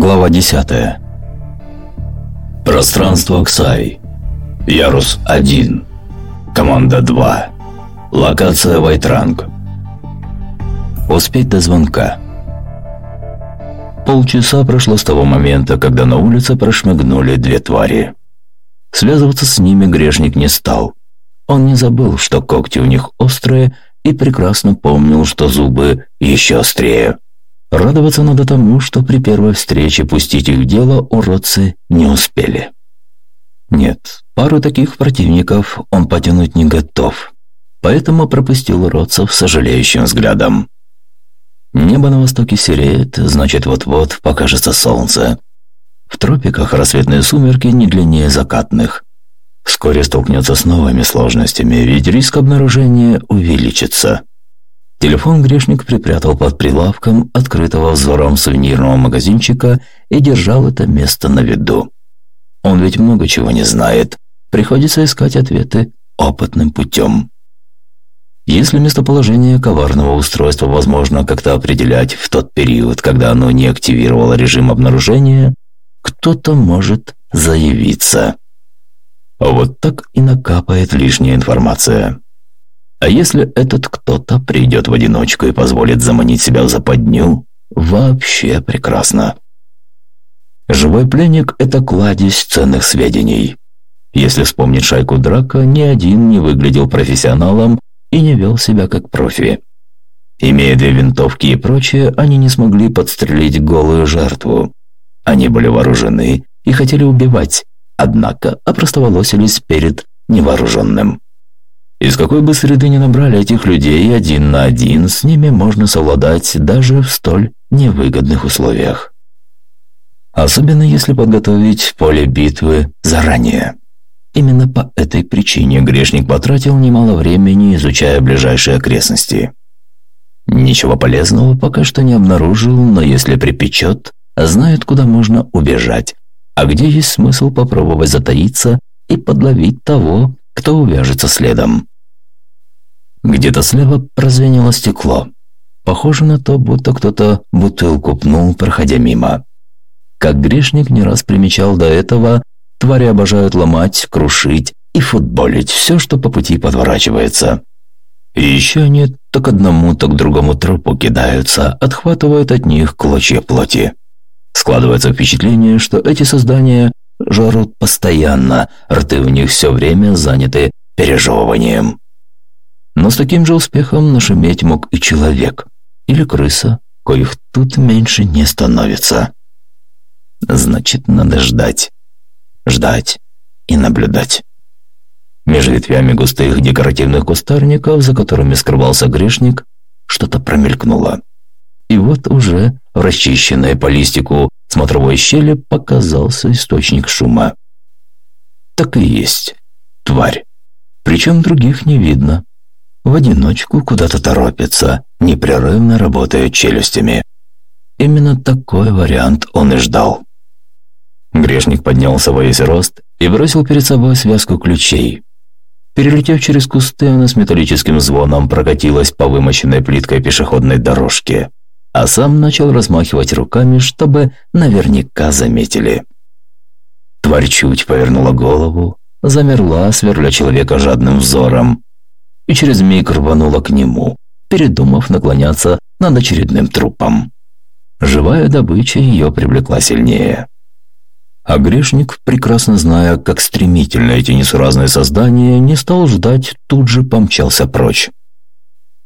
Глава 10. Пространство Ксай. Ярус 1. Команда 2. Локация Вайтранг. Успеть до звонка. Полчаса прошло с того момента, когда на улице прошмыгнули две твари. Связываться с ними грешник не стал. Он не забыл, что когти у них острые, и прекрасно помнил, что зубы еще острее. Радоваться надо тому, что при первой встрече пустить их в дело уродцы не успели. Нет, пару таких противников он потянуть не готов, поэтому пропустил уродцев сожалеющим взглядом. Небо на востоке сереет, значит вот-вот покажется солнце. В тропиках рассветные сумерки не длиннее закатных. Вскоре столкнется с новыми сложностями, ведь риск обнаружения увеличится. Телефон грешник припрятал под прилавком открытого взором сувенирного магазинчика и держал это место на виду. Он ведь много чего не знает. Приходится искать ответы опытным путем. Если местоположение коварного устройства возможно как-то определять в тот период, когда оно не активировало режим обнаружения, кто-то может заявиться. Вот так и накапает лишняя информация. А если этот кто-то придет в одиночку и позволит заманить себя в западню, вообще прекрасно. Живой пленник – это кладезь ценных сведений. Если вспомнить шайку драка, ни один не выглядел профессионалом и не вел себя как профи. Имея две винтовки и прочее, они не смогли подстрелить голую жертву. Они были вооружены и хотели убивать, однако опростоволосились перед невооруженным. Из какой бы среды ни набрали этих людей один на один, с ними можно совладать даже в столь невыгодных условиях. Особенно если подготовить поле битвы заранее. Именно по этой причине грешник потратил немало времени, изучая ближайшие окрестности. Ничего полезного пока что не обнаружил, но если припечет, знает, куда можно убежать, а где есть смысл попробовать затаиться и подловить того, кто увяжется следом. Где-то слева прозвенело стекло. Похоже на то, будто кто-то бутылку пнул, проходя мимо. Как грешник не раз примечал до этого, твари обожают ломать, крушить и футболить все, что по пути подворачивается. И еще они то к одному, то к другому трупу кидаются, отхватывают от них клочья плоти. Складывается впечатление, что эти создания жрут постоянно, рты у них все время заняты пережевыванием. Но с таким же успехом нашуметь мог и человек, или крыса, коих тут меньше не становится. Значит, надо ждать. Ждать и наблюдать. Между ветвями густых декоративных кустарников, за которыми скрывался грешник, что-то промелькнуло. И вот уже в расчищенной по листику смотровой щели показался источник шума. Так и есть. Тварь. Причем других не видно в одиночку куда-то торопится, непрерывно работая челюстями. Именно такой вариант он и ждал. Грешник поднялся во весь рост и бросил перед собой связку ключей. Перелетев через кусты, она с металлическим звоном прокатилась по вымощенной плиткой пешеходной дорожке, а сам начал размахивать руками, чтобы наверняка заметили. Тварь чуть повернула голову, замерла, сверля человека жадным взором, и через миг рванула к нему, передумав наклоняться над очередным трупом. Живая добыча ее привлекла сильнее. А грешник, прекрасно зная, как стремительно эти несуразные создания, не стал ждать, тут же помчался прочь.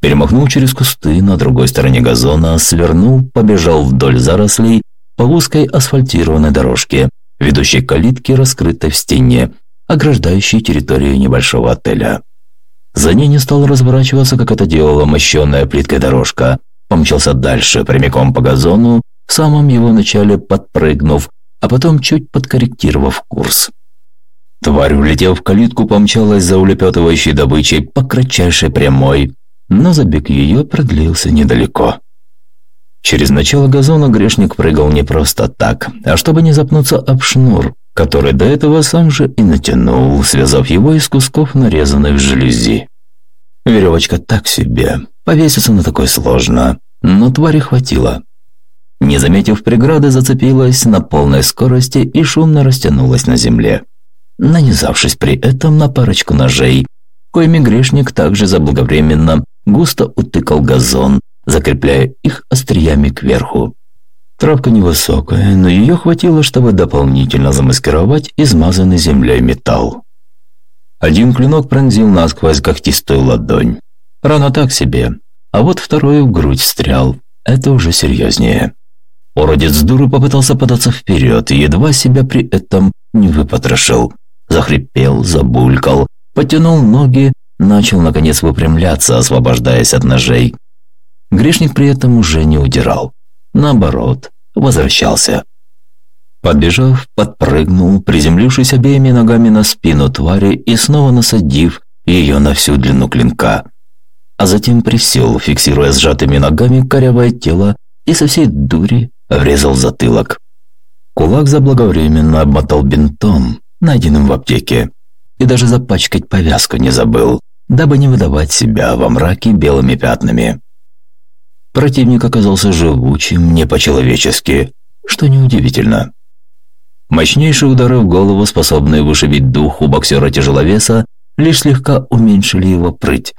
Перемахнул через кусты на другой стороне газона, свернул, побежал вдоль зарослей по узкой асфальтированной дорожке, ведущей к калитке, раскрытой в стене, ограждающей территорию небольшого отеля. За ней не стал разворачиваться, как это делала мощенная плиткой дорожка. Помчался дальше, прямиком по газону, в самом его начале подпрыгнув, а потом чуть подкорректировав курс. Тварь, влетев в калитку, помчалась за улепетывающей добычей по кратчайшей прямой, но забег ее продлился недалеко. Через начало газона грешник прыгал не просто так, а чтобы не запнуться об шнур, который до этого сам же и натянул, связав его из кусков нарезанной в желези. Веревочка так себе, повеситься на такой сложно, но твари хватило. не заметив преграды, зацепилась на полной скорости и шумно растянулась на земле, нанизавшись при этом на парочку ножей, коими грешник также заблаговременно густо утыкал газон, закрепляя их остриями кверху. Травка невысокая, но ее хватило, чтобы дополнительно замаскировать измазанный землей металл. Один клинок пронзил насквозь когтистую ладонь. Рана так себе, а вот второй в грудь встрял. Это уже серьезнее. Уродец дуры попытался податься вперед и едва себя при этом не выпотрошил. Захрипел, забулькал, потянул ноги, начал наконец выпрямляться, освобождаясь от ножей. Грешник при этом уже не удирал. Наоборот, возвращался. Подбежав, подпрыгнул, приземлившись обеими ногами на спину твари и снова насадив ее на всю длину клинка. А затем присел, фиксируя сжатыми ногами корявое тело и со всей дури врезал затылок. Кулак заблаговременно обмотал бинтом, найденным в аптеке, и даже запачкать повязку не забыл, дабы не выдавать себя во мраке белыми пятнами. Противник оказался живучим не по-человечески, что неудивительно. Мощнейшие удары в голову, способные вышибить дух у боксера-тяжеловеса, лишь слегка уменьшили его прыть.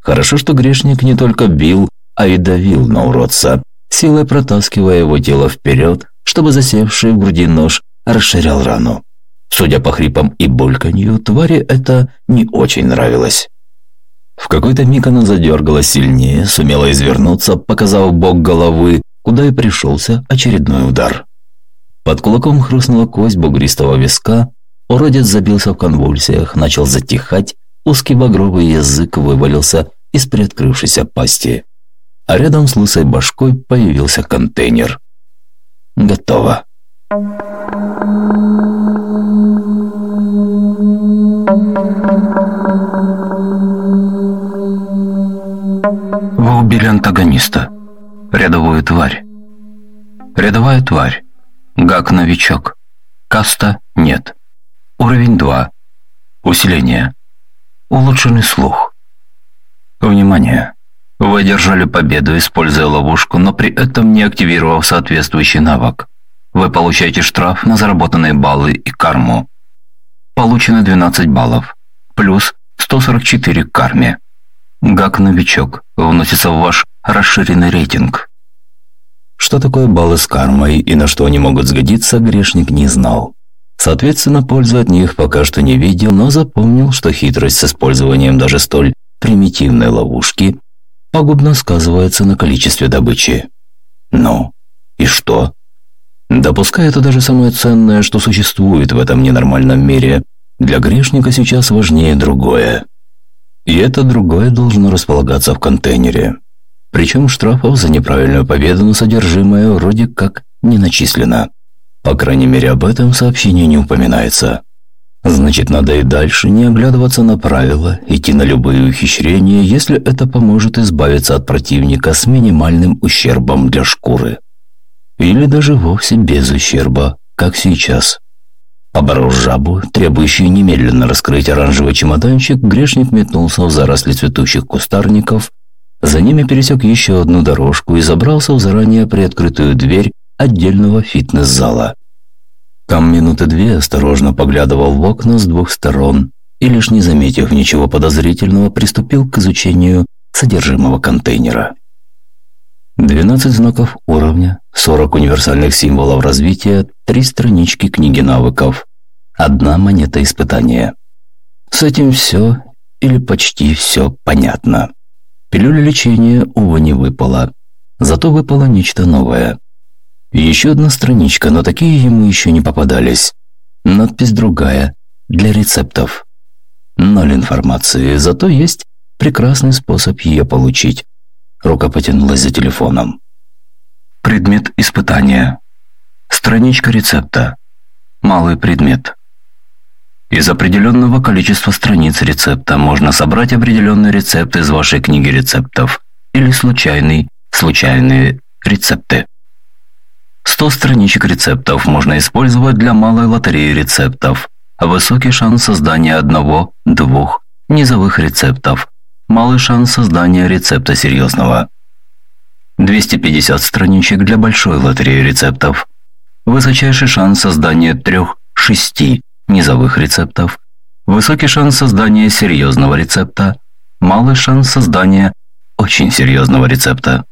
Хорошо, что грешник не только бил, а и давил на уродца, силой протаскивая его тело вперед, чтобы засевший в груди нож расширял рану. Судя по хрипам и бульканью, твари это не очень нравилось. В какой-то миг она задергалась сильнее, сумела извернуться, показав бок головы, куда и пришелся очередной удар. Под кулаком хрустнула кость бугристого виска, уродец забился в конвульсиях, начал затихать, узкий багровый язык вывалился из приоткрывшейся пасти а рядом с лысой башкой появился контейнер. Готово. Вы убили антагониста. Рядовую тварь. Рядовая тварь. Гак-новичок. Каста нет. Уровень 2. Усиление. Улучшенный слух. Внимание! Вы одержали победу, используя ловушку, но при этом не активировав соответствующий навык. Вы получаете штраф на заработанные баллы и карму. Получено 12 баллов, плюс 144 к карме. Гак-новичок вносится в ваш расширенный рейтинг. Что такое баллы с кармой и на что они могут сгодиться, грешник не знал. Соответственно, пользу от них пока что не видел, но запомнил, что хитрость с использованием даже столь примитивной ловушки пагубно сказывается на количестве добычи. Ну, и что? Допускай это даже самое ценное, что существует в этом ненормальном мире, для грешника сейчас важнее другое. И это другое должно располагаться в контейнере. Причем штрафов за неправильную победу на содержимое вроде как не начислено. По крайней мере, об этом сообщении не упоминается. Значит, надо и дальше не оглядываться на правила, идти на любые ухищрения, если это поможет избавиться от противника с минимальным ущербом для шкуры. Или даже вовсе без ущерба, как сейчас. Поборов жабу, требующую немедленно раскрыть оранжевый чемоданчик, грешник метнулся в заросли цветущих кустарников, за ними пересек еще одну дорожку и забрался в заранее приоткрытую дверь отдельного фитнес-зала. Там минуты две осторожно поглядывал в окна с двух сторон и, лишь не заметив ничего подозрительного, приступил к изучению содержимого контейнера. 12 знаков уровня, 40 универсальных символов развития, 3 странички книги навыков, одна монета испытания. С этим все или почти все понятно. Пилюля лечения, увы, не выпала. Зато выпало нечто новое. Еще одна страничка, но такие ему еще не попадались. Надпись другая, для рецептов. Ноль информации, зато есть прекрасный способ ее получить. Рука потянулась за телефоном. Предмет испытания. Страничка рецепта. Малый предмет. Из определенного количества страниц рецепта можно собрать определенный рецепт из вашей книги рецептов или случайный, случайные рецепты. 100 страничек рецептов можно использовать для малой лотереи рецептов. Высокий шанс создания одного-двух низовых рецептов. Малый шанс создания рецепта серьезного. 250 страничек для большой лотереи рецептов. Высочайший шанс создания трех-шести низовых рецептов. Высокий шанс создания серьезного рецепта. Малый шанс создания очень серьезного рецепта.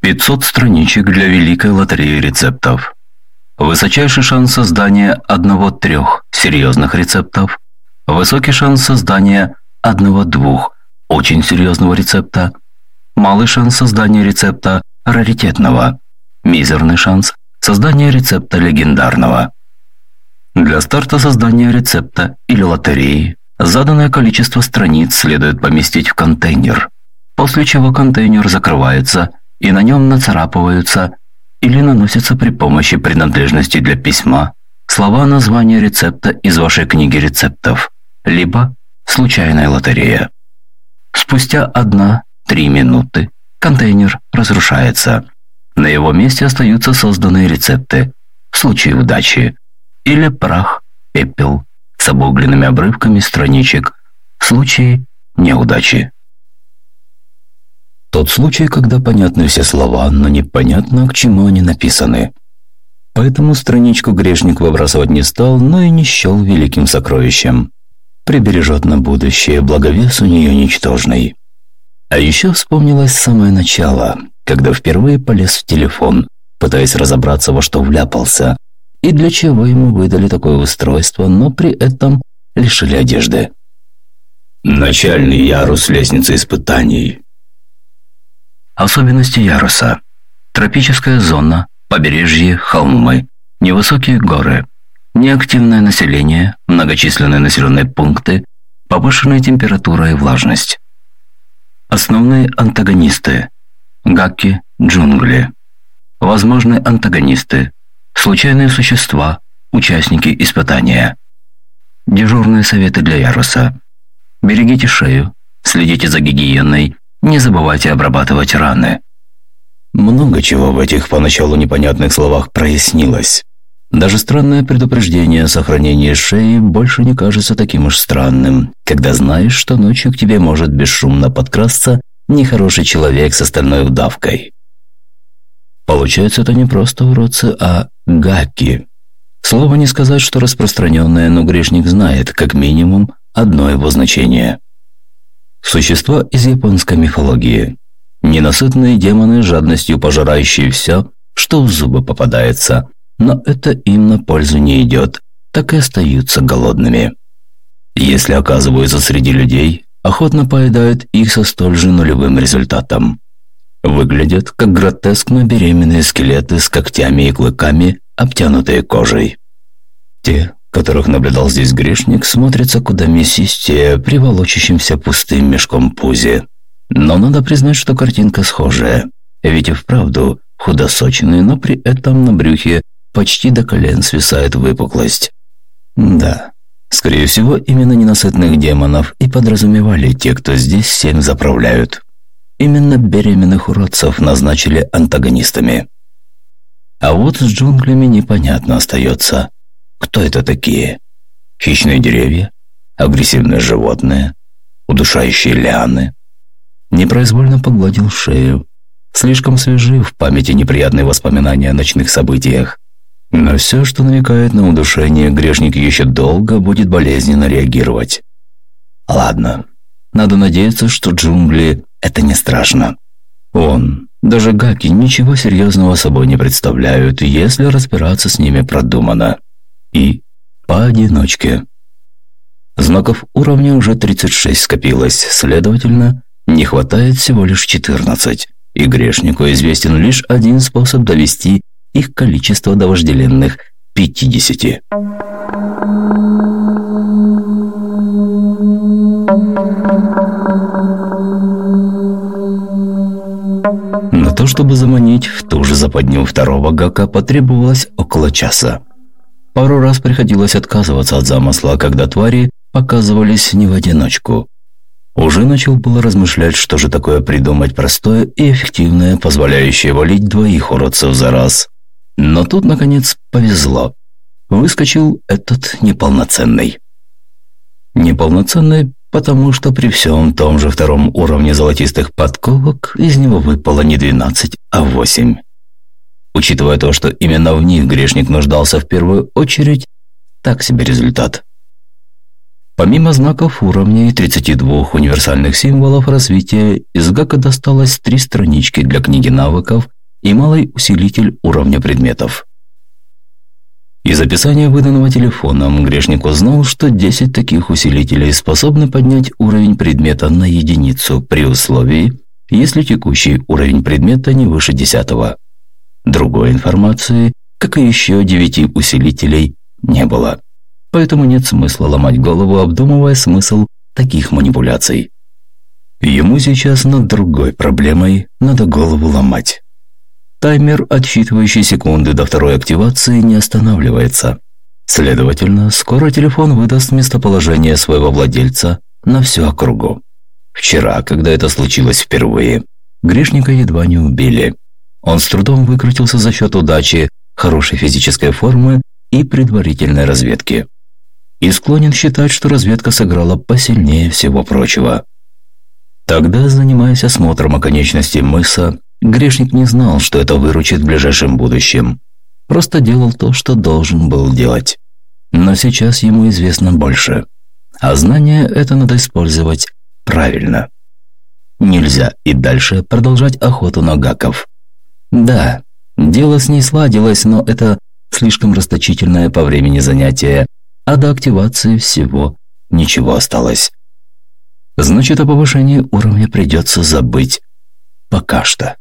500 страничек для великой лотереи рецептов. Высочайший шанс создания одного-трех серьезных рецептов. Высокий шанс создания одного-двух очень серьезного рецепта – малый шанс создания рецепта раритетного, мизерный шанс создания рецепта легендарного. Для старта создания рецепта или лотереи заданное количество страниц следует поместить в контейнер, после чего контейнер закрывается и на нем нацарапываются или наносятся при помощи принадлежности для письма слова названия рецепта из вашей книги рецептов, либо случайная лотерея. Спустя одна Три минуты. Контейнер разрушается. На его месте остаются созданные рецепты. В случае удачи. Или прах, пепел с обугленными обрывками страничек. В случае неудачи. Тот случай, когда понятны все слова, но непонятно, к чему они написаны. Поэтому страничку грешник выбрасывать не стал, но и не счел великим сокровищем. Прибережет на будущее, благовес у нее ничтожный. А еще вспомнилось самое начало, когда впервые полез в телефон, пытаясь разобраться, во что вляпался, и для чего ему выдали такое устройство, но при этом лишили одежды. Начальный ярус лестницы испытаний. Особенности яруса. Тропическая зона, побережье, холмы, невысокие горы, неактивное население, многочисленные населенные пункты, повышенная температура и влажность. Основные антагонисты. Гакки, джунгли. Возможные антагонисты. Случайные существа, участники испытания. Дежурные советы для яруса. Берегите шею, следите за гигиеной, не забывайте обрабатывать раны. Много чего в этих поначалу непонятных словах прояснилось. Даже странное предупреждение о сохранении шеи больше не кажется таким уж странным, когда знаешь, что ночью к тебе может бесшумно подкрасться нехороший человек с остальной удавкой. Получается, это не просто уродцы, а гаки. Слово не сказать, что распространенное, но грешник знает, как минимум, одно его значение. Существа из японской мифологии. Ненасытные демоны, жадностью пожирающие все, что в зубы попадается, но это им на пользу не идет, так и остаются голодными. Если оказываются среди людей, охотно поедают их со столь же нулевым результатом. Выглядят как гротескно беременные скелеты с когтями и клыками, обтянутые кожей. Те, которых наблюдал здесь грешник, смотрятся куда мясистее, приволочащимся пустым мешком пузе. Но надо признать, что картинка схожая. Ведь и вправду худосочные, но при этом на брюхе почти до колен свисает выпуклость. Да, скорее всего, именно ненасытных демонов и подразумевали те, кто здесь всем заправляют. Именно беременных уродцев назначили антагонистами. А вот с джунглями непонятно остается, кто это такие. Хищные деревья, агрессивные животные, удушающие лианы. Непроизвольно погладил шею. Слишком свежи в памяти неприятные воспоминания о ночных событиях. На все, что намекает на удушение, грешник еще долго будет болезненно реагировать. Ладно, надо надеяться, что джунгли – это не страшно. Он, даже гаки, ничего серьезного собой не представляют, если разбираться с ними продумано. И поодиночке. Знаков уровня уже 36 скопилось, следовательно, не хватает всего лишь 14. И грешнику известен лишь один способ довести их количество до вожделенных 50. На то, чтобы заманить в ту же западню второго гака, потребовалось около часа. Пару раз приходилось отказываться от замысла, когда твари показывались не в одиночку. Уже начал было размышлять, что же такое придумать простое и эффективное, позволяющее валить двоих уродцев за раз. Но тут, наконец, повезло. Выскочил этот неполноценный. Неполноценный потому что при всем том же втором уровне золотистых подковок из него выпало не 12, а 8. Учитывая то, что именно в них грешник нуждался в первую очередь, так себе результат. Помимо знаков уровня и 32 универсальных символов развития, из ГАКа досталось три странички для книги навыков и малый усилитель уровня предметов. Из описания выданного телефоном грешник узнал, что 10 таких усилителей способны поднять уровень предмета на единицу при условии, если текущий уровень предмета не выше 10. Другой информации, как и еще 9 усилителей, не было. Поэтому нет смысла ломать голову, обдумывая смысл таких манипуляций. Ему сейчас над другой проблемой надо голову ломать. Таймер, отсчитывающий секунды до второй активации, не останавливается. Следовательно, скоро телефон выдаст местоположение своего владельца на всю округу. Вчера, когда это случилось впервые, грешника едва не убили. Он с трудом выкрутился за счет удачи, хорошей физической формы и предварительной разведки. И склонен считать, что разведка сыграла посильнее всего прочего. Тогда, занимаясь осмотром оконечностей мыса, Грешник не знал, что это выручит в ближайшем будущем. Просто делал то, что должен был делать. Но сейчас ему известно больше. А знание это надо использовать правильно. Нельзя и дальше продолжать охоту на гаков. Да, дело с ней сладилось, но это слишком расточительное по времени занятие, а до активации всего ничего осталось. Значит, о повышении уровня придется забыть. Пока что.